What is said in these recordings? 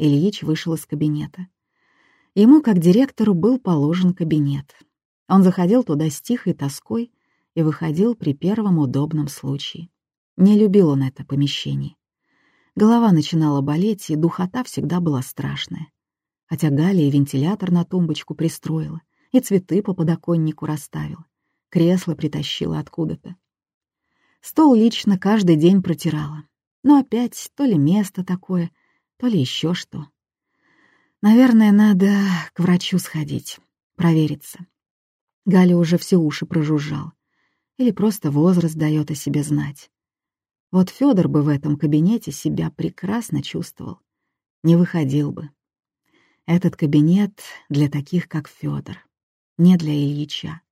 Ильич вышел из кабинета. Ему, как директору, был положен кабинет. Он заходил туда с тихой тоской и выходил при первом удобном случае. Не любил он это помещение. Голова начинала болеть, и духота всегда была страшная. Хотя Галя и вентилятор на тумбочку пристроила, и цветы по подоконнику расставила, кресло притащила откуда-то. Стол лично каждый день протирала. Но опять то ли место такое, то ли еще что. Наверное, надо к врачу сходить, провериться. Галя уже все уши прожужжал. Или просто возраст дает о себе знать. Вот Федор бы в этом кабинете себя прекрасно чувствовал. Не выходил бы. Этот кабинет для таких, как Федор, не для Ильича.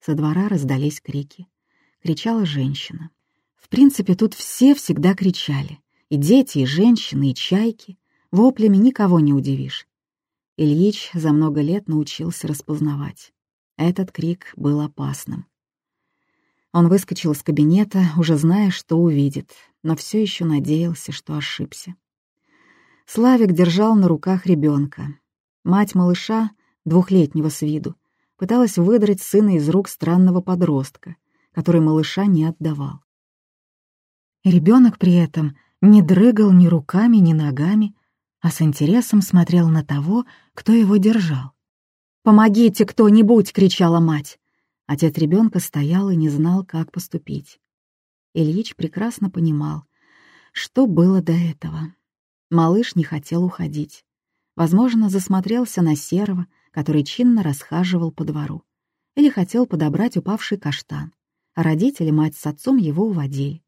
Со двора раздались крики. Кричала женщина. В принципе, тут все всегда кричали. И дети, и женщины, и чайки. Воплями никого не удивишь. Ильич за много лет научился распознавать. Этот крик был опасным. Он выскочил из кабинета, уже зная, что увидит, но все еще надеялся, что ошибся. Славик держал на руках ребенка. Мать малыша, двухлетнего с виду, пыталась выдрать сына из рук странного подростка, который малыша не отдавал. Ребенок при этом не дрыгал ни руками, ни ногами, а с интересом смотрел на того, кто его держал. «Помогите кто-нибудь!» — кричала мать. Отец ребенка стоял и не знал, как поступить. Ильич прекрасно понимал, что было до этого. Малыш не хотел уходить. Возможно, засмотрелся на серого, который чинно расхаживал по двору. Или хотел подобрать упавший каштан. А родители, мать с отцом, его уводили.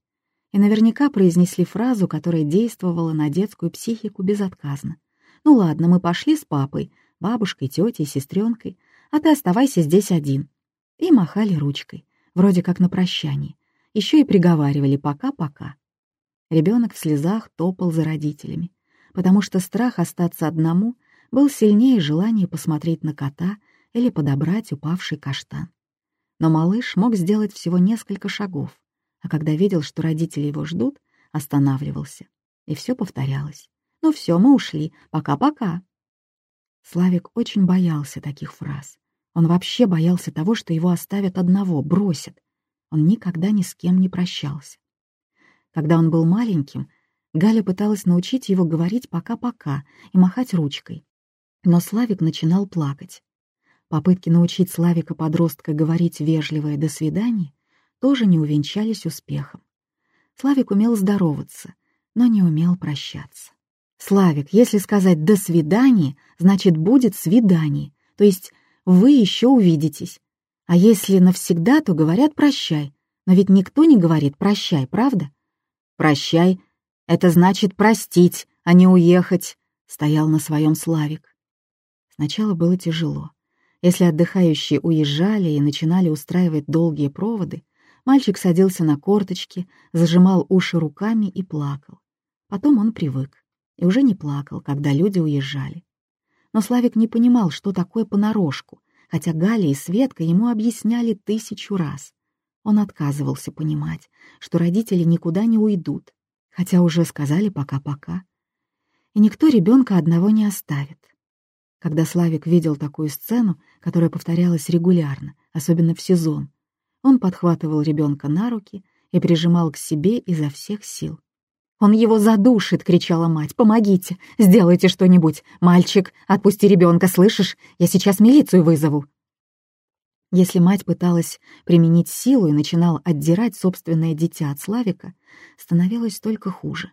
И наверняка произнесли фразу, которая действовала на детскую психику безотказно. «Ну ладно, мы пошли с папой, бабушкой, тетей, сестренкой, а ты оставайся здесь один и махали ручкой, вроде как на прощание, еще и приговаривали «пока-пока». Ребенок в слезах топал за родителями, потому что страх остаться одному был сильнее желания посмотреть на кота или подобрать упавший каштан. Но малыш мог сделать всего несколько шагов, а когда видел, что родители его ждут, останавливался. И все повторялось. «Ну все, мы ушли. Пока-пока». Славик очень боялся таких фраз. Он вообще боялся того, что его оставят одного, бросят. Он никогда ни с кем не прощался. Когда он был маленьким, Галя пыталась научить его говорить «пока-пока» и махать ручкой. Но Славик начинал плакать. Попытки научить Славика-подростка говорить вежливое «до свидания» тоже не увенчались успехом. Славик умел здороваться, но не умел прощаться. «Славик, если сказать «до свидания», значит, будет свидание, то есть вы еще увидитесь. А если навсегда, то говорят «прощай». Но ведь никто не говорит «прощай», правда? «Прощай» — это значит простить, а не уехать, — стоял на своем Славик. Сначала было тяжело. Если отдыхающие уезжали и начинали устраивать долгие проводы, мальчик садился на корточки, зажимал уши руками и плакал. Потом он привык и уже не плакал, когда люди уезжали. Но Славик не понимал, что такое понарошку, хотя Галя и Светка ему объясняли тысячу раз. Он отказывался понимать, что родители никуда не уйдут, хотя уже сказали пока-пока. И никто ребенка одного не оставит. Когда Славик видел такую сцену, которая повторялась регулярно, особенно в сезон, он подхватывал ребенка на руки и прижимал к себе изо всех сил. «Он его задушит!» — кричала мать. «Помогите! Сделайте что-нибудь! Мальчик, отпусти ребенка, слышишь? Я сейчас милицию вызову!» Если мать пыталась применить силу и начинала отдирать собственное дитя от Славика, становилось только хуже.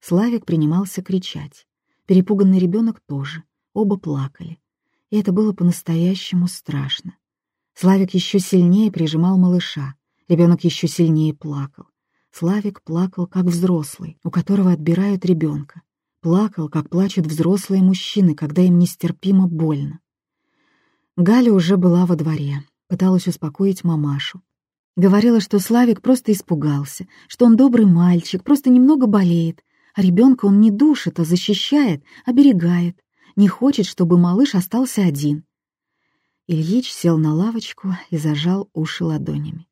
Славик принимался кричать. Перепуганный ребенок тоже. Оба плакали. И это было по-настоящему страшно. Славик еще сильнее прижимал малыша. Ребенок еще сильнее плакал. Славик плакал, как взрослый, у которого отбирают ребенка. Плакал, как плачут взрослые мужчины, когда им нестерпимо больно. Галя уже была во дворе, пыталась успокоить мамашу. Говорила, что Славик просто испугался, что он добрый мальчик, просто немного болеет, а ребенка он не душит, а защищает, оберегает, не хочет, чтобы малыш остался один. Ильич сел на лавочку и зажал уши ладонями.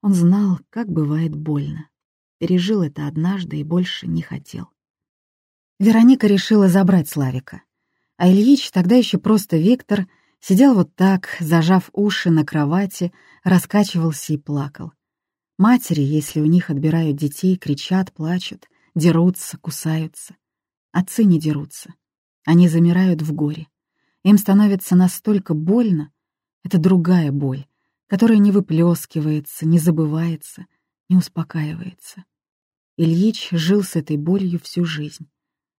Он знал, как бывает больно. Пережил это однажды и больше не хотел. Вероника решила забрать Славика. А Ильич, тогда еще просто Виктор, сидел вот так, зажав уши на кровати, раскачивался и плакал. Матери, если у них отбирают детей, кричат, плачут, дерутся, кусаются. Отцы не дерутся. Они замирают в горе. Им становится настолько больно. Это другая боль, которая не выплескивается, не забывается, не успокаивается. Ильич жил с этой болью всю жизнь,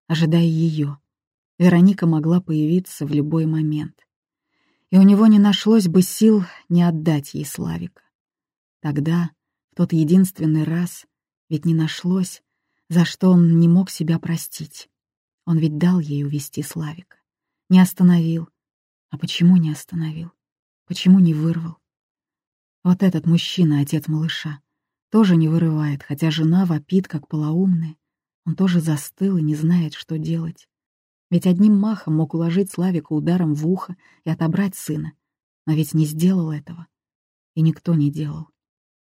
ожидая ее. Вероника могла появиться в любой момент. И у него не нашлось бы сил не отдать ей Славика. Тогда, в тот единственный раз, ведь не нашлось, за что он не мог себя простить. Он ведь дал ей увести Славика. Не остановил. А почему не остановил? Почему не вырвал? Вот этот мужчина, отец малыша, тоже не вырывает, хотя жена вопит, как полоумная. Он тоже застыл и не знает, что делать. Ведь одним махом мог уложить Славика ударом в ухо и отобрать сына. Но ведь не сделал этого. И никто не делал.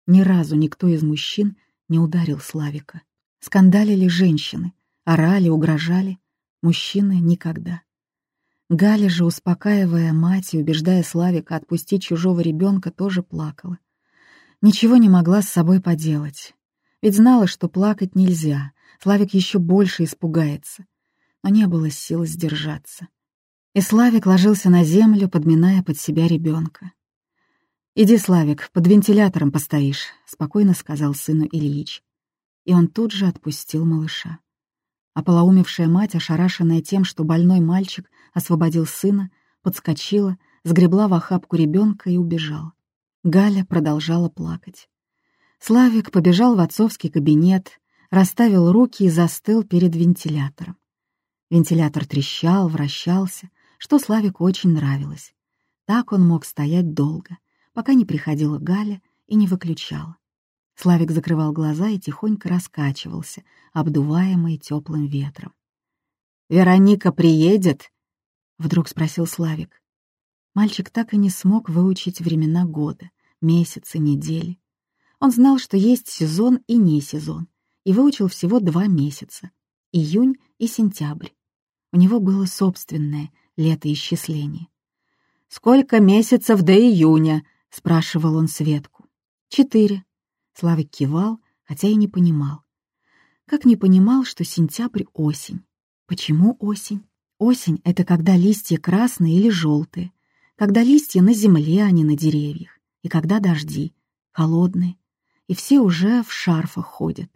Ни разу никто из мужчин не ударил Славика. Скандалили женщины, орали, угрожали. Мужчины никогда. Галя же, успокаивая мать и убеждая Славика отпустить чужого ребенка, тоже плакала. Ничего не могла с собой поделать. Ведь знала, что плакать нельзя. Славик еще больше испугается. Но не было сил сдержаться. И Славик ложился на землю, подминая под себя ребенка. «Иди, Славик, под вентилятором постоишь», — спокойно сказал сыну Ильич. И он тут же отпустил малыша. А полоумевшая мать, ошарашенная тем, что больной мальчик освободил сына, подскочила, сгребла в охапку ребенка и убежала. Галя продолжала плакать. Славик побежал в отцовский кабинет, расставил руки и застыл перед вентилятором. Вентилятор трещал, вращался, что Славику очень нравилось. Так он мог стоять долго, пока не приходила Галя и не выключала. Славик закрывал глаза и тихонько раскачивался, обдуваемый теплым ветром. «Вероника приедет?» — вдруг спросил Славик. Мальчик так и не смог выучить времена года, месяцы, недели. Он знал, что есть сезон и не сезон, и выучил всего два месяца — июнь и сентябрь. У него было собственное летоисчисление. «Сколько месяцев до июня?» — спрашивал он Светку. «Четыре». Славик кивал, хотя и не понимал. Как не понимал, что сентябрь — осень. Почему осень? Осень — это когда листья красные или желтые, когда листья на земле, а не на деревьях, и когда дожди, холодные, и все уже в шарфах ходят.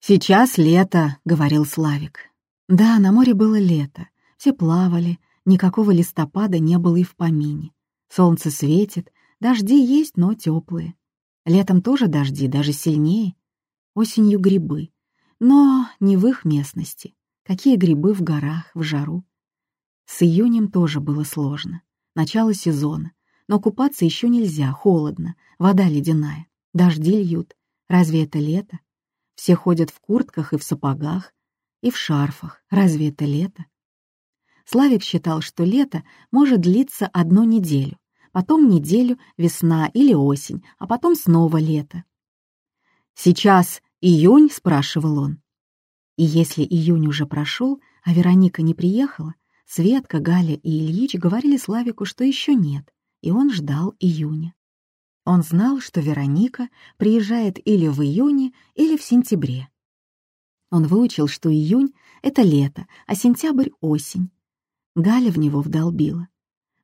«Сейчас лето», — говорил Славик. Да, на море было лето, все плавали, никакого листопада не было и в помине. Солнце светит, дожди есть, но теплые. Летом тоже дожди, даже сильнее. Осенью грибы. Но не в их местности. Какие грибы в горах, в жару. С июнем тоже было сложно. Начало сезона. Но купаться еще нельзя, холодно, вода ледяная. Дожди льют. Разве это лето? Все ходят в куртках и в сапогах, и в шарфах. Разве это лето? Славик считал, что лето может длиться одну неделю, потом неделю весна или осень, а потом снова лето. «Сейчас июнь?» — спрашивал он. И если июнь уже прошел, а Вероника не приехала, Светка, Галя и Ильич говорили Славику, что еще нет, и он ждал июня. Он знал, что Вероника приезжает или в июне, или в сентябре. Он выучил, что июнь — это лето, а сентябрь — осень. Галя в него вдолбила.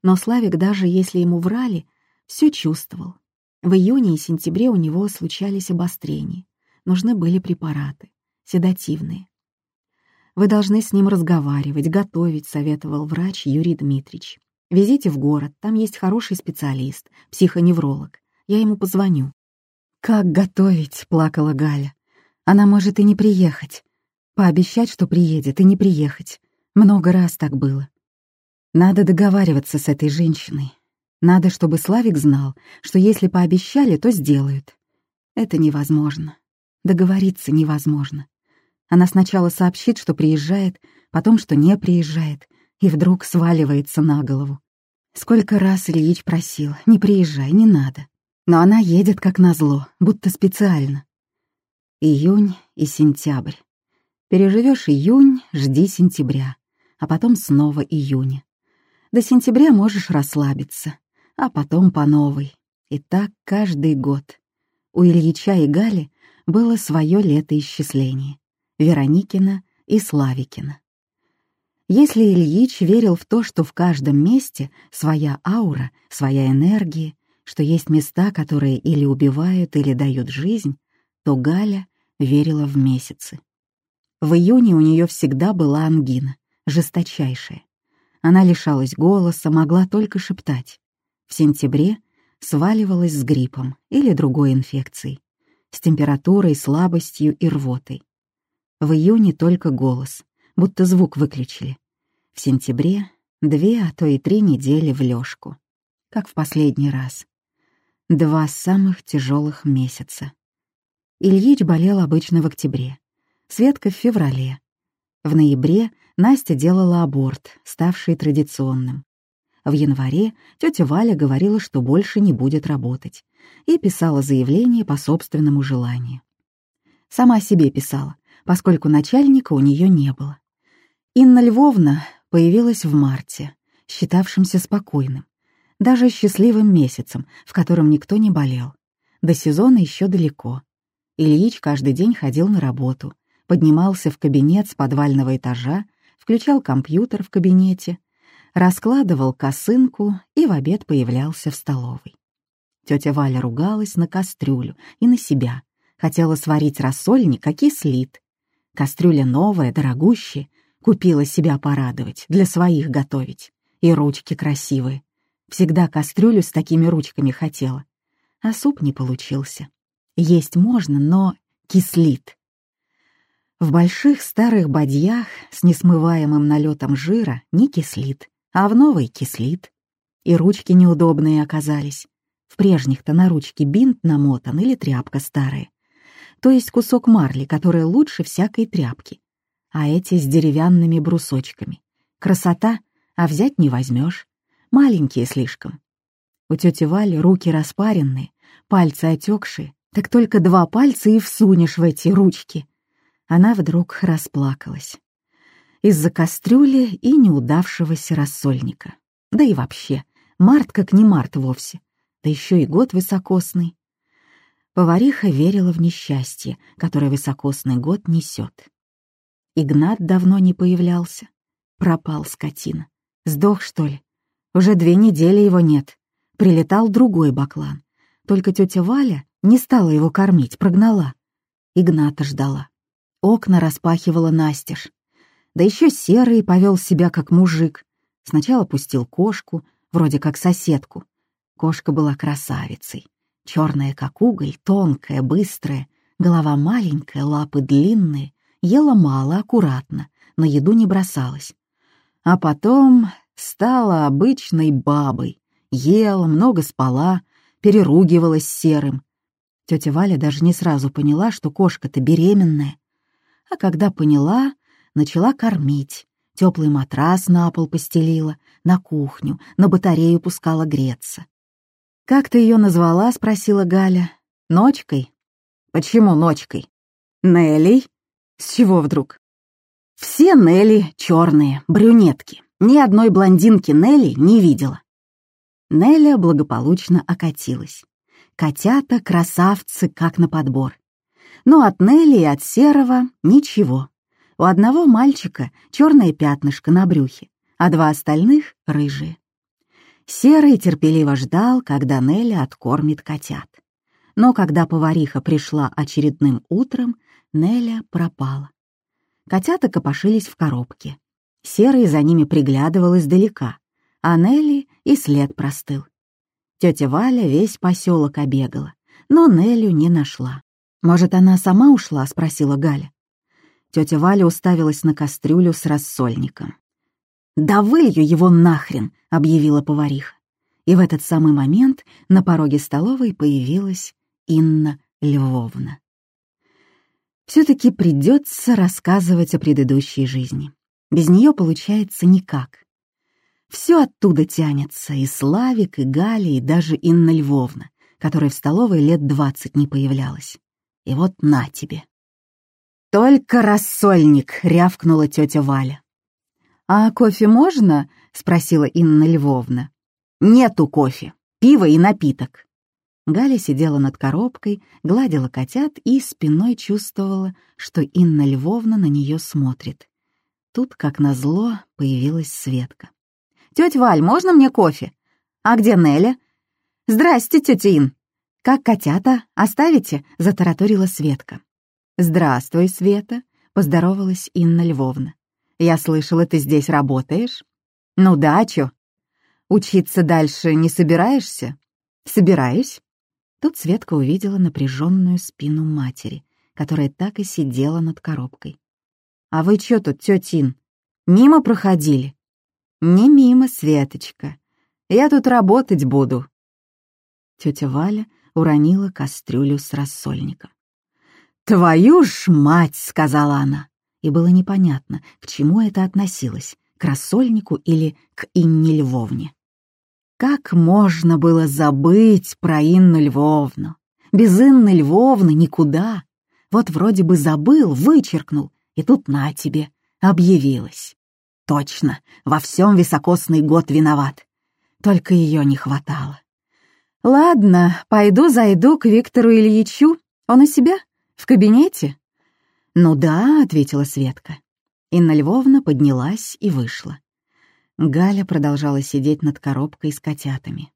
Но Славик, даже если ему врали, все чувствовал. В июне и сентябре у него случались обострения. Нужны были препараты, седативные. «Вы должны с ним разговаривать, готовить», — советовал врач Юрий Дмитриевич. «Везите в город, там есть хороший специалист, психоневролог. Я ему позвоню». «Как готовить?» — плакала Галя. «Она может и не приехать. Пообещать, что приедет, и не приехать. Много раз так было. Надо договариваться с этой женщиной. Надо, чтобы Славик знал, что если пообещали, то сделают. Это невозможно. Договориться невозможно. Она сначала сообщит, что приезжает, потом, что не приезжает, и вдруг сваливается на голову. Сколько раз Ильич просил, не приезжай, не надо. Но она едет как назло, будто специально. Июнь и сентябрь. Переживешь июнь, жди сентября, а потом снова июня. До сентября можешь расслабиться, а потом по новой. И так каждый год. У Ильича и Гали было свое летоисчисление — Вероникина и Славикина. Если Ильич верил в то, что в каждом месте своя аура, своя энергия, что есть места, которые или убивают, или дают жизнь, то Галя верила в месяцы. В июне у нее всегда была ангина, жесточайшая. Она лишалась голоса, могла только шептать. В сентябре сваливалась с гриппом или другой инфекцией, с температурой, слабостью и рвотой. В июне только голос, будто звук выключили. В сентябре две, а то и три недели в лёжку. Как в последний раз. Два самых тяжелых месяца. Ильич болел обычно в октябре, Светка в феврале. В ноябре Настя делала аборт, ставший традиционным. В январе тетя Валя говорила, что больше не будет работать, и писала заявление по собственному желанию. Сама себе писала, поскольку начальника у нее не было. Инна Львовна появилась в марте, считавшимся спокойным, даже счастливым месяцем, в котором никто не болел. До сезона еще далеко. Ильич каждый день ходил на работу, поднимался в кабинет с подвального этажа, включал компьютер в кабинете, раскладывал косынку и в обед появлялся в столовой. Тетя Валя ругалась на кастрюлю и на себя, хотела сварить рассольник, а кислит. Кастрюля новая, дорогущая, купила себя порадовать, для своих готовить. И ручки красивые. Всегда кастрюлю с такими ручками хотела. А суп не получился. Есть можно, но кислит. В больших старых бадьях с несмываемым налетом жира не кислит, а в новой кислит. И ручки неудобные оказались. В прежних-то на ручке бинт намотан или тряпка старая. То есть кусок марли, который лучше всякой тряпки. А эти с деревянными брусочками. Красота, а взять не возьмешь. Маленькие слишком. У тети Вали руки распаренные, пальцы отекшие, так только два пальца и всунешь в эти ручки — она вдруг расплакалась. Из-за кастрюли и неудавшегося рассольника. Да и вообще, март как не март вовсе. Да еще и год высокосный. Повариха верила в несчастье, которое высокосный год несет. Игнат давно не появлялся. Пропал скотина. Сдох, что ли? Уже две недели его нет. Прилетал другой баклан. Только тетя Валя не стала его кормить, прогнала. Игната ждала. Окна распахивала настежь. Да еще серый повел себя как мужик. Сначала пустил кошку, вроде как соседку. Кошка была красавицей. Черная, как уголь, тонкая, быстрая, голова маленькая, лапы длинные, ела мало, аккуратно, на еду не бросалась. А потом стала обычной бабой. Ела, много спала, переругивалась серым. Тетя Валя даже не сразу поняла, что кошка-то беременная а когда поняла, начала кормить. Теплый матрас на пол постелила, на кухню, на батарею пускала греться. «Как ты ее назвала?» — спросила Галя. «Ночкой?» «Почему ночкой?» «Нелли?» «С чего вдруг?» «Все Нелли черные, брюнетки. Ни одной блондинки Нелли не видела». Неля благополучно окатилась. Котята — красавцы, как на подбор. Но от Нелли и от Серого ничего. У одного мальчика черное пятнышко на брюхе, а два остальных — рыжие. Серый терпеливо ждал, когда Нелли откормит котят. Но когда повариха пришла очередным утром, Неля пропала. Котята копошились в коробке. Серый за ними приглядывал издалека, а Нелли и след простыл. Тетя Валя весь поселок обегала, но Нелю не нашла. «Может, она сама ушла?» — спросила Галя. Тетя Валя уставилась на кастрюлю с рассольником. «Да вылью его нахрен!» — объявила повариха. И в этот самый момент на пороге столовой появилась Инна Львовна. Все-таки придется рассказывать о предыдущей жизни. Без нее получается никак. Все оттуда тянется, и Славик, и Галя, и даже Инна Львовна, которая в столовой лет двадцать не появлялась. И вот на тебе. «Только рассольник!» — рявкнула тетя Валя. «А кофе можно?» — спросила Инна Львовна. «Нету кофе, пиво и напиток». Галя сидела над коробкой, гладила котят и спиной чувствовала, что Инна Львовна на нее смотрит. Тут, как назло, появилась Светка. «Тетя Валь, можно мне кофе? А где Неля?» «Здрасте, тетя Ин!» «Как котята? Оставите?» — затараторила Светка. «Здравствуй, Света», — поздоровалась Инна Львовна. «Я слышала, ты здесь работаешь?» «Ну да, а чё? Учиться дальше не собираешься?» «Собираюсь». Тут Светка увидела напряженную спину матери, которая так и сидела над коробкой. «А вы чё тут, тётин, мимо проходили?» «Не мимо, Светочка. Я тут работать буду». Тётя Валя уронила кастрюлю с рассольником. «Твою ж мать!» — сказала она. И было непонятно, к чему это относилось, к рассольнику или к Инне Львовне. Как можно было забыть про Инну Львовну? Без Инны Львовны никуда. Вот вроде бы забыл, вычеркнул, и тут на тебе, объявилась. Точно, во всем високосный год виноват. Только ее не хватало. Ладно, пойду зайду к Виктору Ильичу. Он у себя? В кабинете?» «Ну да», — ответила Светка. Инна Львовна поднялась и вышла. Галя продолжала сидеть над коробкой с котятами.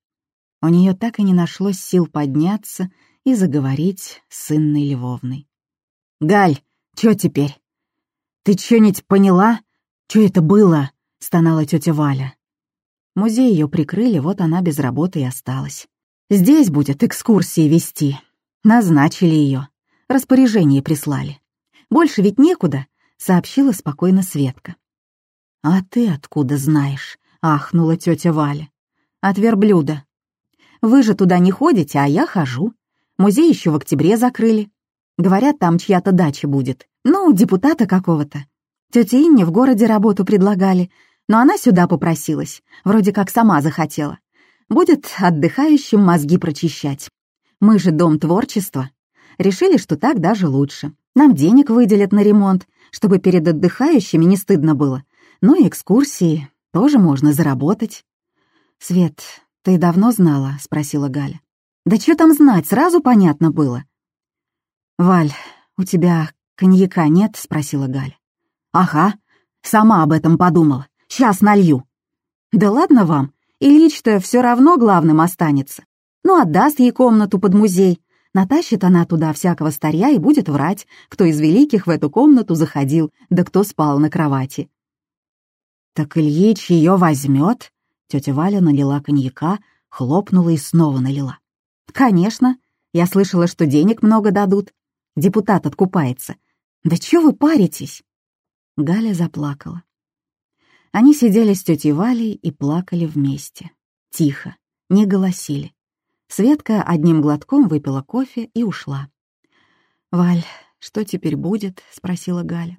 У нее так и не нашлось сил подняться и заговорить с Инной Львовной. «Галь, чё теперь? Ты чё-нибудь поняла? Чё это было?» — стонала тетя Валя. Музей ее прикрыли, вот она без работы и осталась. Здесь будет экскурсии вести. Назначили ее. Распоряжение прислали. Больше ведь некуда, сообщила спокойно Светка. А ты откуда знаешь? ахнула тетя Валя. От верблюда. Вы же туда не ходите, а я хожу. Музей еще в октябре закрыли. Говорят, там чья-то дача будет. Ну, депутата какого-то. Тете Инне в городе работу предлагали, но она сюда попросилась, вроде как сама захотела. Будет отдыхающим мозги прочищать. Мы же дом творчества. Решили, что так даже лучше. Нам денег выделят на ремонт, чтобы перед отдыхающими не стыдно было. Ну и экскурсии тоже можно заработать. «Свет, ты давно знала?» — спросила Галя. «Да что там знать, сразу понятно было». «Валь, у тебя коньяка нет?» — спросила Галя. «Ага, сама об этом подумала. Сейчас налью». «Да ладно вам, Ильич-то все равно главным останется. Ну, отдаст ей комнату под музей, Натащит она туда всякого старья и будет врать, кто из великих в эту комнату заходил, да кто спал на кровати. «Так Ильич ее возьмет?» Тетя Валя налила коньяка, хлопнула и снова налила. «Конечно. Я слышала, что денег много дадут. Депутат откупается. Да чего вы паритесь?» Галя заплакала. Они сидели с тетей Валей и плакали вместе. Тихо, не голосили. Светка одним глотком выпила кофе и ушла. «Валь, что теперь будет?» — спросила Галя.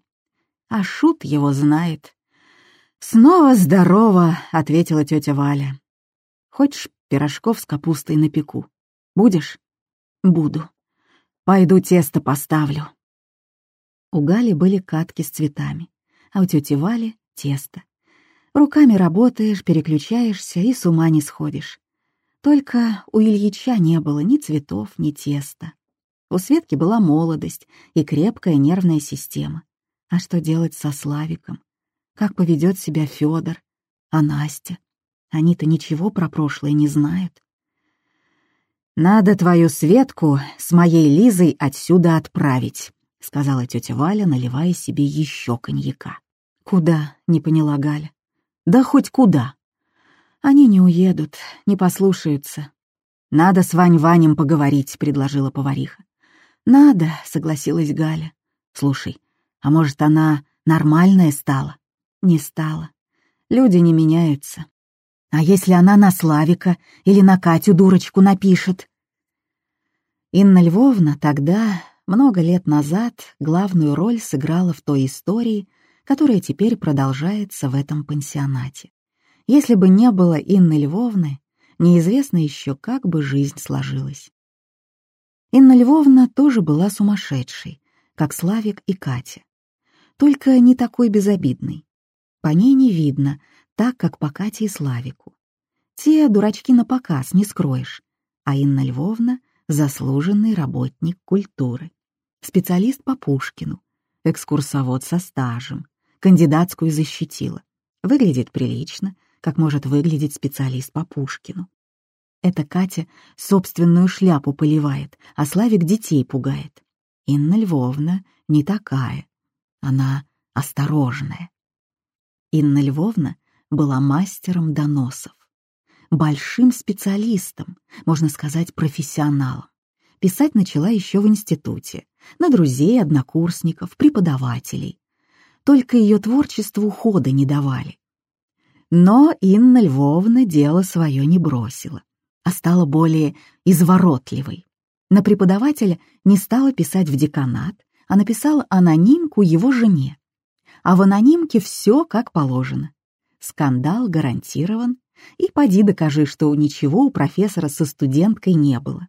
«А Шут его знает». «Снова здорово», — ответила тетя Валя. «Хочешь пирожков с капустой напеку? Будешь?» «Буду. Пойду тесто поставлю». У Гали были катки с цветами, а у тети Вали — тесто. Руками работаешь, переключаешься и с ума не сходишь. Только у Ильича не было ни цветов, ни теста. У Светки была молодость и крепкая нервная система. А что делать со Славиком? Как поведет себя Федор? А Настя? Они-то ничего про прошлое не знают. «Надо твою Светку с моей Лизой отсюда отправить», — сказала тетя Валя, наливая себе еще коньяка. «Куда?» — не поняла Галя. «Да хоть куда. Они не уедут, не послушаются. «Надо с Вань-Ванем поговорить», — предложила повариха. «Надо», — согласилась Галя. «Слушай, а может, она нормальная стала?» «Не стала. Люди не меняются. А если она на Славика или на Катю дурочку напишет?» Инна Львовна тогда, много лет назад, главную роль сыграла в той истории, которая теперь продолжается в этом пансионате. Если бы не было Инны Львовны, неизвестно еще, как бы жизнь сложилась. Инна Львовна тоже была сумасшедшей, как Славик и Катя. Только не такой безобидный. По ней не видно, так, как по Кате и Славику. Те дурачки на показ, не скроешь. А Инна Львовна — заслуженный работник культуры. Специалист по Пушкину, экскурсовод со стажем, кандидатскую защитила. Выглядит прилично, как может выглядеть специалист по Пушкину. Эта Катя собственную шляпу поливает, а Славик детей пугает. Инна Львовна не такая. Она осторожная. Инна Львовна была мастером доносов. Большим специалистом, можно сказать, профессионалом. Писать начала еще в институте, на друзей, однокурсников, преподавателей. Только ее творчеству хода не давали. Но Инна Львовна дело свое не бросила а стала более изворотливой. На преподавателя не стала писать в деканат, а написала анонимку его жене. А в анонимке все как положено. Скандал гарантирован, и поди докажи, что ничего у профессора со студенткой не было.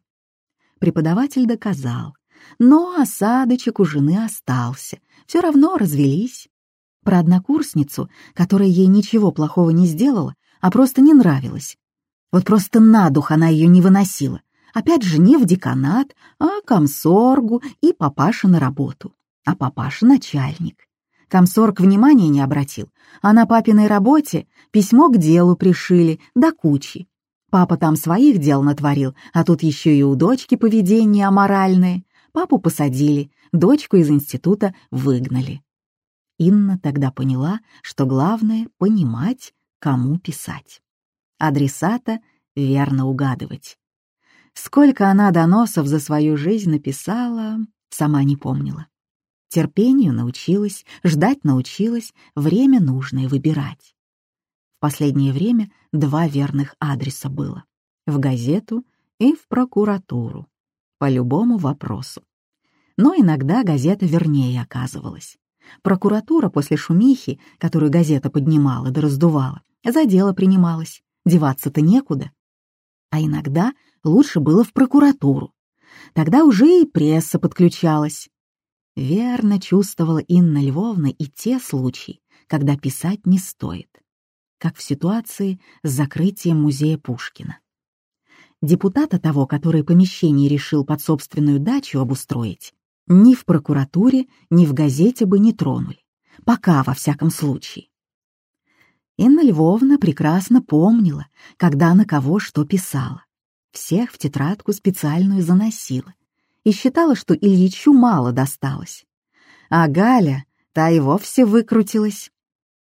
Преподаватель доказал, но осадочек у жены остался, все равно развелись. Про однокурсницу, которая ей ничего плохого не сделала, а просто не нравилась, вот просто на дух она ее не выносила. Опять же, не в деканат, а комсоргу и папаша на работу. А папаша начальник. Комсорг внимания не обратил, а на папиной работе письмо к делу пришили, до кучи. Папа там своих дел натворил, а тут еще и у дочки поведение аморальное. Папу посадили, дочку из института выгнали. Инна тогда поняла, что главное — понимать, кому писать адресата верно угадывать. Сколько она доносов за свою жизнь написала, сама не помнила. Терпению научилась, ждать научилась, время нужное выбирать. В последнее время два верных адреса было — в газету и в прокуратуру, по любому вопросу. Но иногда газета вернее оказывалась. Прокуратура после шумихи, которую газета поднимала да раздувала, за дело принималась, деваться-то некуда. А иногда лучше было в прокуратуру. Тогда уже и пресса подключалась. Верно чувствовала Инна Львовна и те случаи, когда писать не стоит, как в ситуации с закрытием музея Пушкина. Депутата того, который помещение решил под собственную дачу обустроить, ни в прокуратуре, ни в газете бы не тронули. Пока, во всяком случае. Инна Львовна прекрасно помнила, когда на кого что писала. Всех в тетрадку специальную заносила и считала, что Ильичу мало досталось. А Галя, та и вовсе выкрутилась.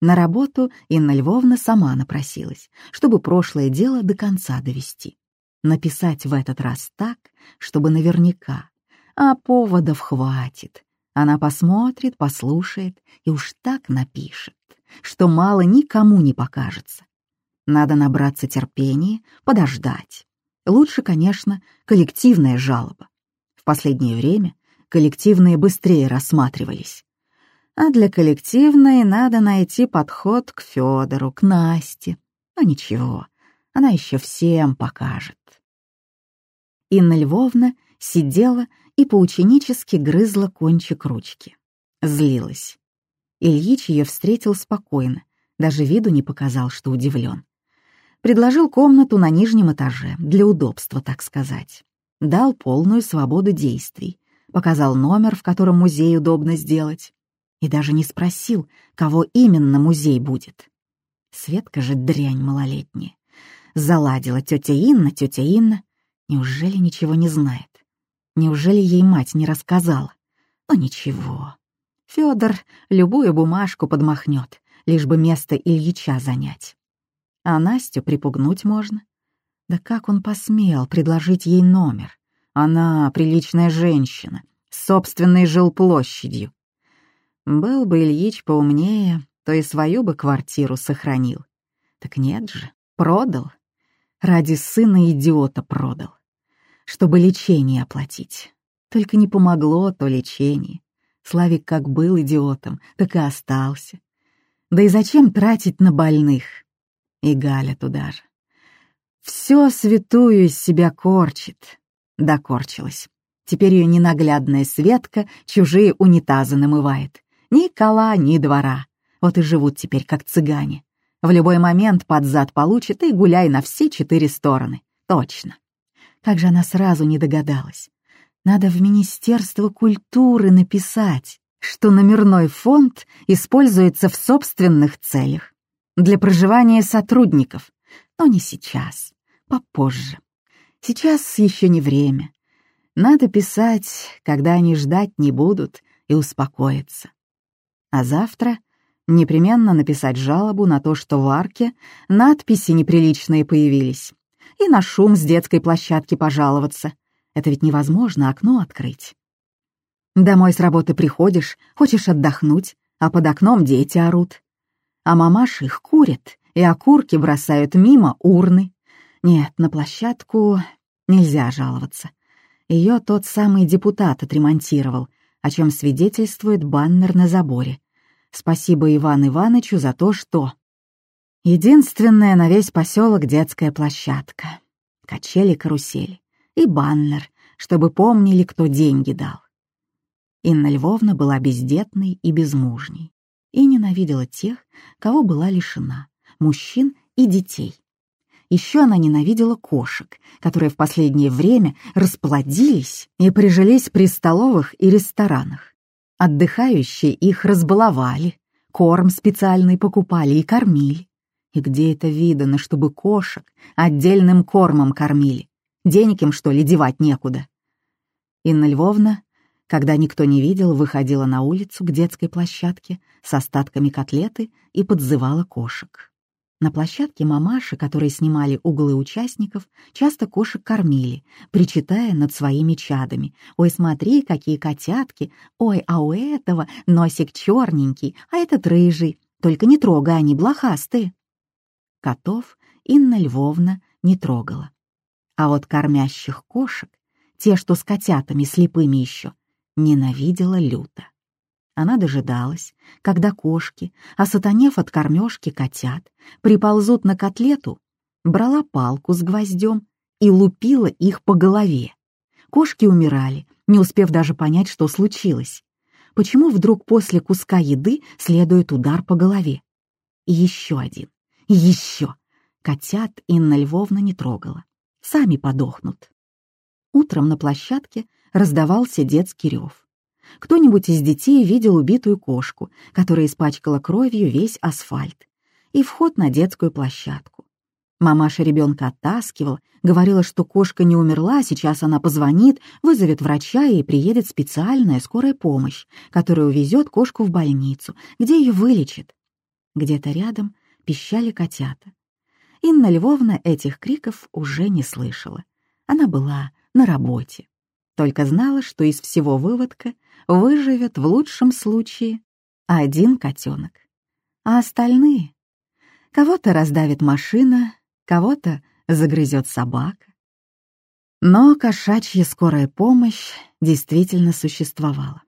На работу Инна Львовна сама напросилась, чтобы прошлое дело до конца довести. Написать в этот раз так, чтобы наверняка. А поводов хватит. Она посмотрит, послушает и уж так напишет что мало никому не покажется. Надо набраться терпения, подождать. Лучше, конечно, коллективная жалоба. В последнее время коллективные быстрее рассматривались. А для коллективной надо найти подход к Федору, к Насте. Но ничего, она еще всем покажет. Инна Львовна сидела и поученически грызла кончик ручки. Злилась. Ильич ее встретил спокойно, даже виду не показал, что удивлен. Предложил комнату на нижнем этаже, для удобства, так сказать. Дал полную свободу действий, показал номер, в котором музей удобно сделать. И даже не спросил, кого именно музей будет. Светка же дрянь малолетняя. Заладила тетя Инна, тетя Инна. Неужели ничего не знает? Неужели ей мать не рассказала? Но ничего, Федор любую бумажку подмахнет, лишь бы место Ильича занять. А Настю припугнуть можно. Да как он посмел предложить ей номер? Она приличная женщина, с собственной жилплощадью. Был бы Ильич поумнее, то и свою бы квартиру сохранил. Так нет же, продал. Ради сына идиота продал. Чтобы лечение оплатить. Только не помогло то лечение. Славик как был идиотом, так и остался. Да и зачем тратить на больных? И Галя туда же. Все святую из себя корчит. Докорчилась. Теперь ее ненаглядная Светка чужие унитазы намывает. Ни кола, ни двора. Вот и живут теперь как цыгане. В любой момент под зад получит и гуляй на все четыре стороны. Точно. Как же она сразу не догадалась. Надо в Министерство культуры написать, что номерной фонд используется в собственных целях для проживания сотрудников, но не сейчас, попозже. Сейчас еще не время. Надо писать, когда они ждать не будут и успокоиться. А завтра непременно написать жалобу на то, что в арке надписи неприличные появились, и на шум с детской площадки пожаловаться. Это ведь невозможно окно открыть. Домой с работы приходишь, хочешь отдохнуть, а под окном дети орут. А мамаши их курят, и окурки бросают мимо урны. Нет, на площадку нельзя жаловаться. Ее тот самый депутат отремонтировал, о чем свидетельствует баннер на заборе. Спасибо Иван Ивановичу за то, что... Единственная на весь поселок детская площадка. Качели-карусели. И баннер, чтобы помнили, кто деньги дал. Инна Львовна была бездетной и безмужней и ненавидела тех, кого была лишена — мужчин и детей. Еще она ненавидела кошек, которые в последнее время расплодились и прижились при столовых и ресторанах. Отдыхающие их разбаловали, корм специальный покупали и кормили. И где это видано, чтобы кошек отдельным кормом кормили? Денег им, что ли, девать некуда? Инна Львовна, когда никто не видел, выходила на улицу к детской площадке с остатками котлеты и подзывала кошек. На площадке мамаши, которые снимали углы участников, часто кошек кормили, причитая над своими чадами. «Ой, смотри, какие котятки! Ой, а у этого носик черненький, а этот рыжий. Только не трогай, они блохастые!» Котов Инна Львовна не трогала. А вот кормящих кошек, те, что с котятами слепыми еще, ненавидела люто. Она дожидалась, когда кошки, осатанев от кормежки котят, приползут на котлету, брала палку с гвоздем и лупила их по голове. Кошки умирали, не успев даже понять, что случилось. Почему вдруг после куска еды следует удар по голове? И еще один, еще. Котят Инна Львовна не трогала. Сами подохнут. Утром на площадке раздавался детский рев. Кто-нибудь из детей видел убитую кошку, которая испачкала кровью весь асфальт, и вход на детскую площадку. Мамаша ребенка оттаскивала, говорила, что кошка не умерла, сейчас она позвонит, вызовет врача и приедет специальная скорая помощь, которая увезет кошку в больницу, где ее вылечит. Где-то рядом пищали котята. Инна Львовна этих криков уже не слышала. Она была на работе. Только знала, что из всего выводка выживет в лучшем случае один котенок. А остальные? Кого-то раздавит машина, кого-то загрызет собака. Но кошачья скорая помощь действительно существовала.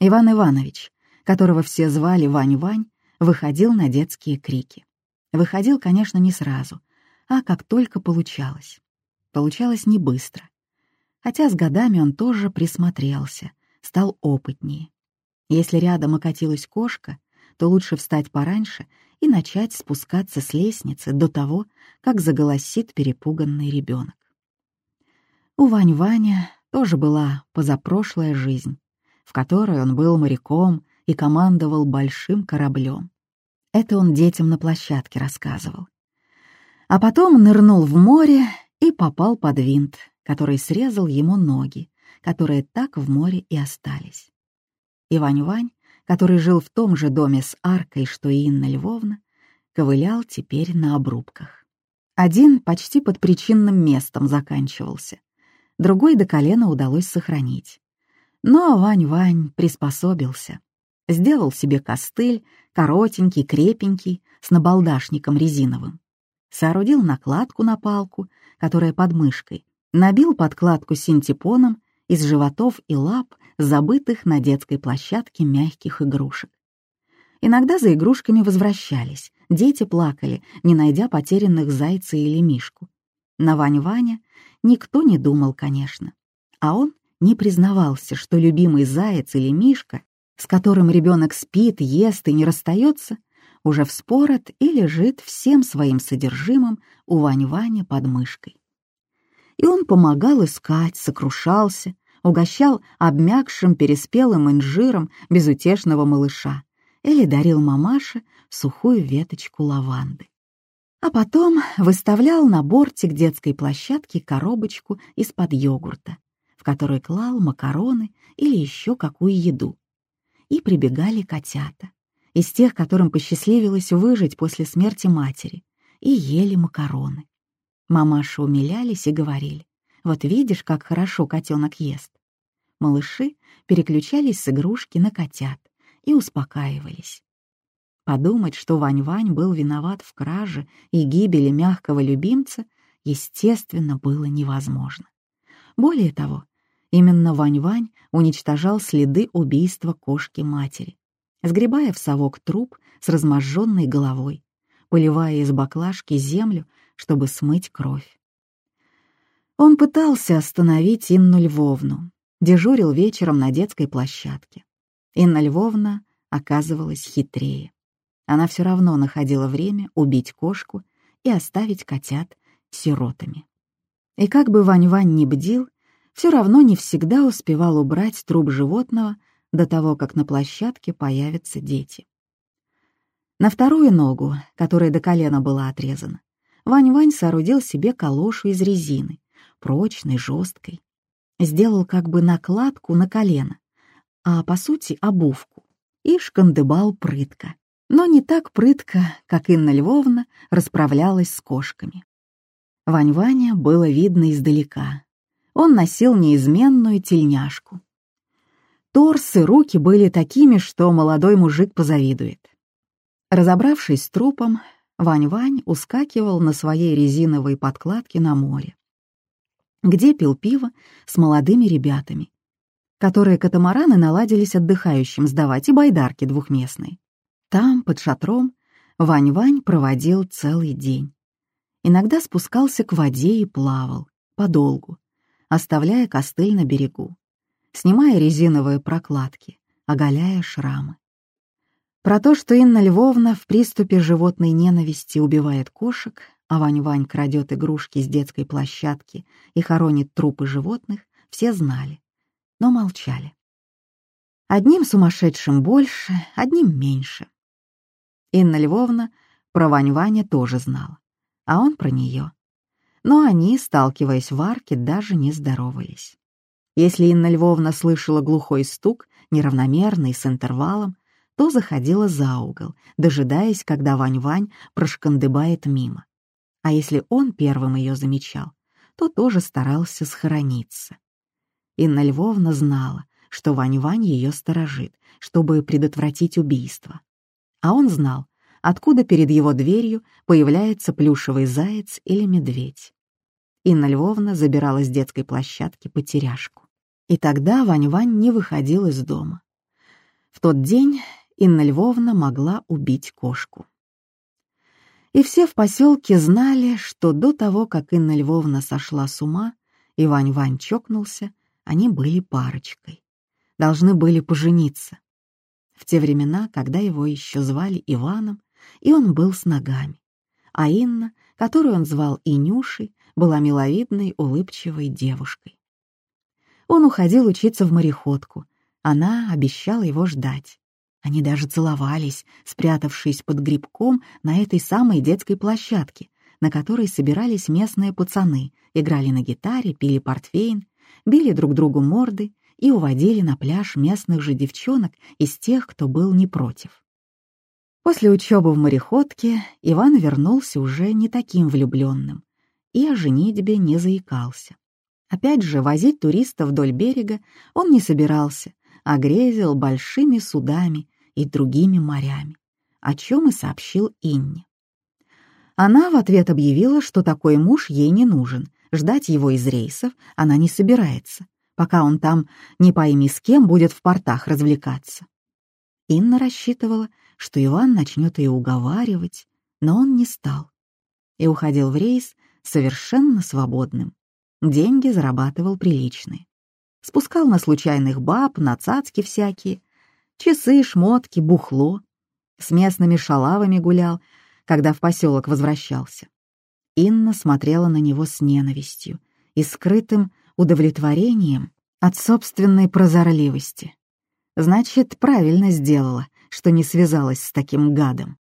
Иван Иванович, которого все звали Вань-Вань, выходил на детские крики. Выходил, конечно, не сразу, а как только получалось. Получалось не быстро. Хотя с годами он тоже присмотрелся, стал опытнее. Если рядом окатилась кошка, то лучше встать пораньше и начать спускаться с лестницы до того, как заголосит перепуганный ребенок. У Вань-Ваня тоже была позапрошлая жизнь, в которой он был моряком и командовал большим кораблем. Это он детям на площадке рассказывал. А потом нырнул в море и попал под винт, который срезал ему ноги, которые так в море и остались. Ивань-Вань, который жил в том же доме с аркой, что и Инна Львовна, ковылял теперь на обрубках. Один почти под причинным местом заканчивался, другой до колена удалось сохранить. Но Вань-Вань приспособился. Сделал себе костыль, коротенький, крепенький, с набалдашником резиновым. Соорудил накладку на палку, которая под мышкой, набил подкладку синтепоном из животов и лап, забытых на детской площадке мягких игрушек. Иногда за игрушками возвращались, дети плакали, не найдя потерянных зайца или мишку. На Вань-Ваня никто не думал, конечно, а он не признавался, что любимый заяц или мишка, с которым ребенок спит, ест и не расстается, уже вспорот и лежит всем своим содержимым у Вань-Ваня под мышкой. И он помогал искать, сокрушался, угощал обмякшим переспелым инжиром безутешного малыша или дарил мамаше сухую веточку лаванды. А потом выставлял на бортик детской площадки коробочку из-под йогурта, в которой клал макароны или еще какую еду. И прибегали котята, из тех, которым посчастливилось выжить после смерти матери, и ели макароны. Мамаши умилялись и говорили, «Вот видишь, как хорошо котенок ест». Малыши переключались с игрушки на котят и успокаивались. Подумать, что Вань-Вань был виноват в краже и гибели мягкого любимца, естественно, было невозможно. Более того, именно Вань-Вань уничтожал следы убийства кошки-матери, сгребая в совок труп с разможженной головой, поливая из баклажки землю, чтобы смыть кровь. Он пытался остановить Инну Львовну, дежурил вечером на детской площадке. Инна Львовна оказывалась хитрее. Она все равно находила время убить кошку и оставить котят сиротами. И как бы Вань-Вань ни бдил, все равно не всегда успевал убрать труп животного до того, как на площадке появятся дети. На вторую ногу, которая до колена была отрезана, Вань-Вань соорудил себе калошу из резины, прочной, жесткой. Сделал как бы накладку на колено, а по сути обувку, и шкандыбал прытко. Но не так прытко, как Инна Львовна расправлялась с кошками. Вань-Ваня было видно издалека. Он носил неизменную тельняшку, Торс и руки были такими, что молодой мужик позавидует. Разобравшись с трупом, Вань-Вань ускакивал на своей резиновой подкладке на море, где пил пиво с молодыми ребятами, которые катамараны наладились отдыхающим сдавать и байдарки двухместные. Там, под шатром, Вань-Вань проводил целый день. Иногда спускался к воде и плавал, подолгу, оставляя костыль на берегу снимая резиновые прокладки, оголяя шрамы. Про то, что Инна Львовна в приступе животной ненависти убивает кошек, а Вань-Вань крадет игрушки с детской площадки и хоронит трупы животных, все знали, но молчали. Одним сумасшедшим больше, одним меньше. Инна Львовна про Вань-Ваня тоже знала, а он про нее. Но они, сталкиваясь в арке, даже не здоровались. Если Инна Львовна слышала глухой стук, неравномерный, с интервалом, то заходила за угол, дожидаясь, когда Вань-Вань прошкандыбает мимо. А если он первым ее замечал, то тоже старался схорониться. Инна Львовна знала, что Вань-Вань ее сторожит, чтобы предотвратить убийство. А он знал, откуда перед его дверью появляется плюшевый заяц или медведь. Инна Львовна забирала с детской площадки потеряшку. И тогда Вань-Вань не выходил из дома. В тот день Инна Львовна могла убить кошку. И все в поселке знали, что до того, как Инна Львовна сошла с ума и Вань-Вань чокнулся, они были парочкой. Должны были пожениться. В те времена, когда его еще звали Иваном, и он был с ногами. А Инна, которую он звал Инюшей, была миловидной, улыбчивой девушкой. Он уходил учиться в мореходку. Она обещала его ждать. Они даже целовались, спрятавшись под грибком на этой самой детской площадке, на которой собирались местные пацаны, играли на гитаре, пили портвейн, били друг другу морды и уводили на пляж местных же девчонок из тех, кто был не против. После учебы в мореходке Иван вернулся уже не таким влюбленным и о женитьбе не заикался. Опять же, возить туристов вдоль берега он не собирался, а грезил большими судами и другими морями, о чем и сообщил Инне. Она в ответ объявила, что такой муж ей не нужен, ждать его из рейсов она не собирается, пока он там не пойми с кем будет в портах развлекаться. Инна рассчитывала, что Иван начнет ее уговаривать, но он не стал и уходил в рейс совершенно свободным. Деньги зарабатывал приличные. Спускал на случайных баб, на цацки всякие, часы, шмотки, бухло. С местными шалавами гулял, когда в поселок возвращался. Инна смотрела на него с ненавистью и скрытым удовлетворением от собственной прозорливости. Значит, правильно сделала, что не связалась с таким гадом.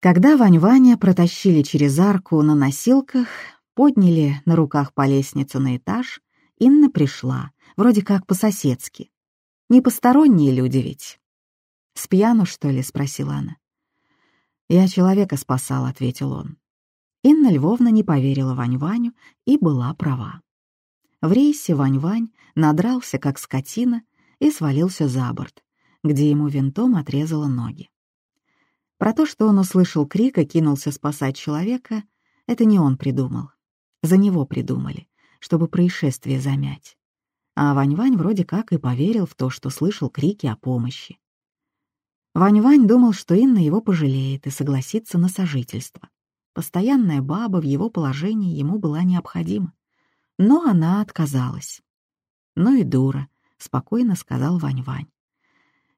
Когда Вань-Ваня протащили через арку на носилках, подняли на руках по лестнице на этаж, Инна пришла, вроде как по-соседски. Не посторонние люди ведь. «С пьяну, что ли?» — спросила она. «Я человека спасал», — ответил он. Инна Львовна не поверила Вань-Ваню и была права. В рейсе Вань-Вань надрался, как скотина, и свалился за борт, где ему винтом отрезало ноги. Про то, что он услышал крик и кинулся спасать человека, это не он придумал. За него придумали, чтобы происшествие замять. А Вань-Вань вроде как и поверил в то, что слышал крики о помощи. Вань-Вань думал, что Инна его пожалеет и согласится на сожительство. Постоянная баба в его положении ему была необходима. Но она отказалась. «Ну и дура», — спокойно сказал Вань-Вань.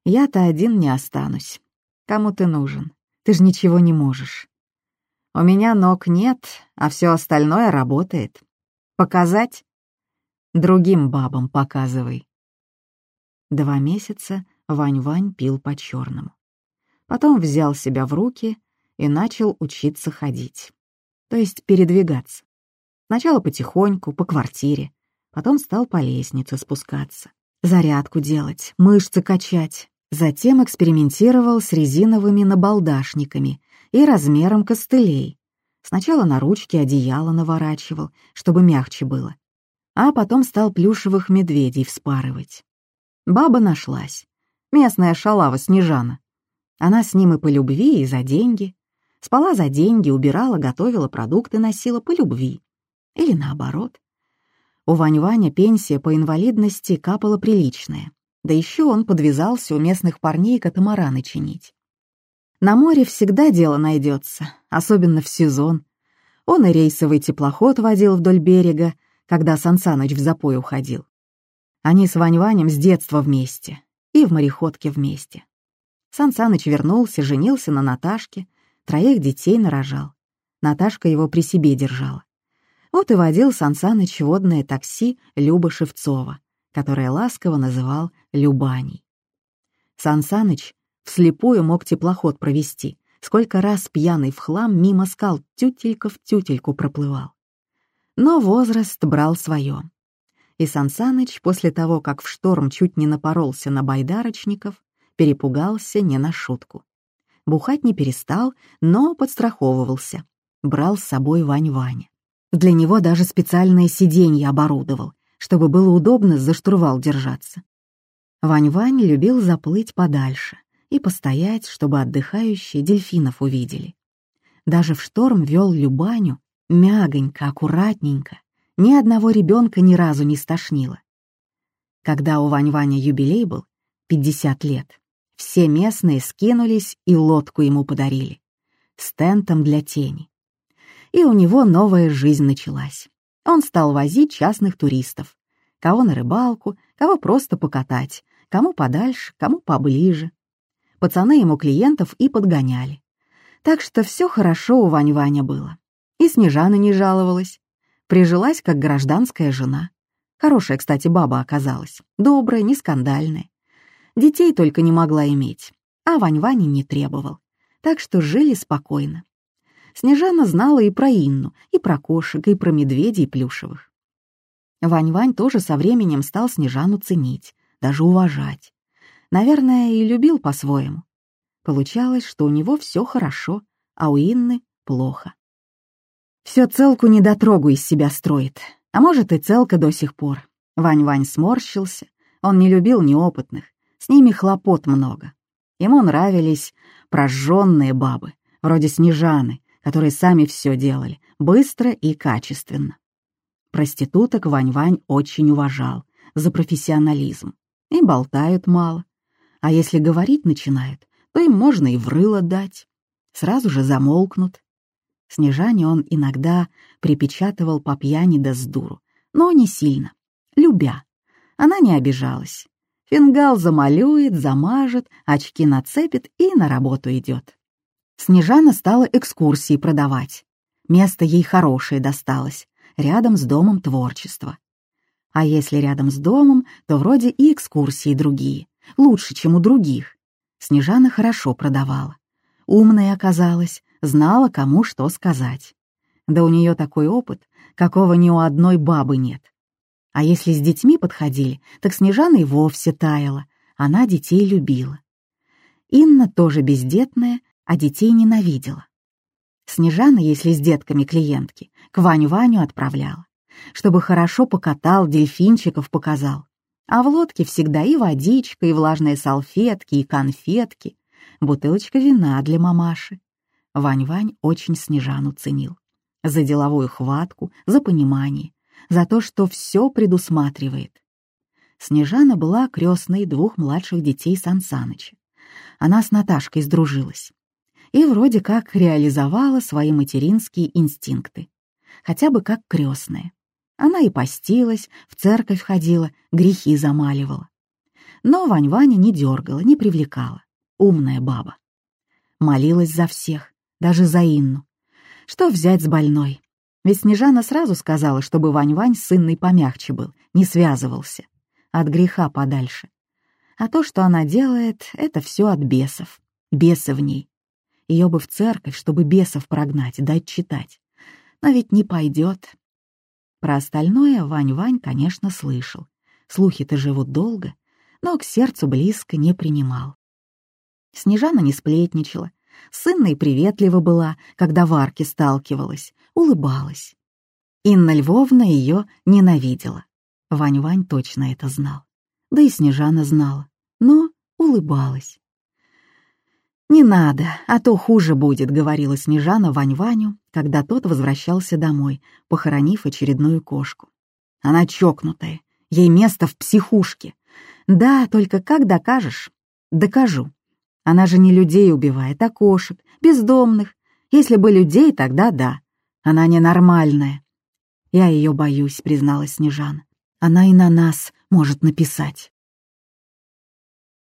«Я-то один не останусь. Кому ты нужен? Ты же ничего не можешь. У меня ног нет, а все остальное работает. Показать? Другим бабам показывай. Два месяца Вань-Вань пил по-черному. Потом взял себя в руки и начал учиться ходить. То есть передвигаться. Сначала потихоньку, по квартире, потом стал по лестнице спускаться. Зарядку делать, мышцы качать. Затем экспериментировал с резиновыми набалдашниками и размером костылей. Сначала на ручки одеяло наворачивал, чтобы мягче было, а потом стал плюшевых медведей вспарывать. Баба нашлась. Местная шалава Снежана. Она с ним и по любви, и за деньги. Спала за деньги, убирала, готовила, продукты носила по любви. Или наоборот. У Вань-Ваня пенсия по инвалидности капала приличная. Да еще он подвязался у местных парней катамараны чинить. На море всегда дело найдется, особенно в сезон. Он и рейсовый теплоход водил вдоль берега, когда Сансаныч в запой уходил. Они с Вань-Ванем с детства вместе и в мореходке вместе. Сансаныч вернулся, женился на Наташке, троих детей нарожал. Наташка его при себе держала. Вот и водил Сансаныч водное такси Люба Шевцова, которое ласково называл Любаней. Сансаныч Вслепую мог теплоход провести. Сколько раз пьяный в хлам мимо скал тютелька в тютельку проплывал. Но возраст брал свое. И Сансаныч после того, как в шторм чуть не напоролся на байдарочников, перепугался не на шутку. Бухать не перестал, но подстраховывался. Брал с собой Вань-Ваня. Для него даже специальное сиденье оборудовал, чтобы было удобно за штурвал держаться. Вань-Вань любил заплыть подальше, и постоять, чтобы отдыхающие дельфинов увидели. Даже в шторм вел Любаню, мягонько, аккуратненько, ни одного ребенка ни разу не стошнило. Когда у Вань-Ваня юбилей был, 50 лет, все местные скинулись и лодку ему подарили, с тентом для тени. И у него новая жизнь началась. Он стал возить частных туристов, кого на рыбалку, кого просто покатать, кому подальше, кому поближе. Пацаны ему клиентов и подгоняли. Так что все хорошо у Вань-Ваня было. И Снежана не жаловалась. Прижилась как гражданская жена. Хорошая, кстати, баба оказалась. Добрая, не скандальная. Детей только не могла иметь. А Вань-Ваня не требовал. Так что жили спокойно. Снежана знала и про Инну, и про кошек, и про медведей плюшевых. Вань-Вань тоже со временем стал Снежану ценить, даже уважать. Наверное, и любил по-своему. Получалось, что у него все хорошо, а у Инны плохо. Все целку недотрогу из себя строит, а может и целка до сих пор. Вань-Вань сморщился, он не любил неопытных, с ними хлопот много. Ему нравились прожженные бабы, вроде Снежаны, которые сами все делали, быстро и качественно. Проституток Вань-Вань очень уважал за профессионализм. И болтают мало, а если говорить начинают, то им можно и в рыло дать. Сразу же замолкнут. Снежане он иногда припечатывал по пьяни да с дуру, но не сильно, любя. Она не обижалась. Фингал замалюет, замажет, очки нацепит и на работу идет. Снежана стала экскурсии продавать. Место ей хорошее досталось, рядом с домом творчества. А если рядом с домом, то вроде и экскурсии другие, лучше, чем у других. Снежана хорошо продавала. Умная оказалась, знала, кому что сказать. Да у нее такой опыт, какого ни у одной бабы нет. А если с детьми подходили, так Снежана и вовсе таяла. Она детей любила. Инна тоже бездетная, а детей ненавидела. Снежана, если с детками клиентки, к Ваню-Ваню отправляла, чтобы хорошо покатал, дельфинчиков показал. А в лодке всегда и водичка, и влажные салфетки, и конфетки, бутылочка вина для мамаши. Вань-Вань очень Снежану ценил. За деловую хватку, за понимание, за то, что все предусматривает. Снежана была крестной двух младших детей Сансаныча. Она с Наташкой сдружилась и вроде как реализовала свои материнские инстинкты, хотя бы как крестная. Она и постилась, в церковь ходила, грехи замаливала. Но Вань-Ваня не дергала, не привлекала. Умная баба. Молилась за всех, даже за Инну. Что взять с больной? Ведь Снежана сразу сказала, чтобы Вань-Вань с помягче был, не связывался. От греха подальше. А то, что она делает, это все от бесов. Бесы в ней. Ее бы в церковь, чтобы бесов прогнать, дать читать. Но ведь не пойдет. Про остальное Вань-Вань, конечно, слышал. Слухи-то живут долго, но к сердцу близко не принимал. Снежана не сплетничала, с Инной приветлива была, когда в арке сталкивалась, улыбалась. Инна Львовна ее ненавидела. Вань-Вань точно это знал. Да и Снежана знала, но улыбалась. «Не надо, а то хуже будет», — говорила Снежана Вань-Ваню, когда тот возвращался домой, похоронив очередную кошку. «Она чокнутая, ей место в психушке. Да, только как докажешь?» «Докажу. Она же не людей убивает, а кошек, бездомных. Если бы людей, тогда да. Она ненормальная». «Я ее боюсь», — призналась Снежана. «Она и на нас может написать».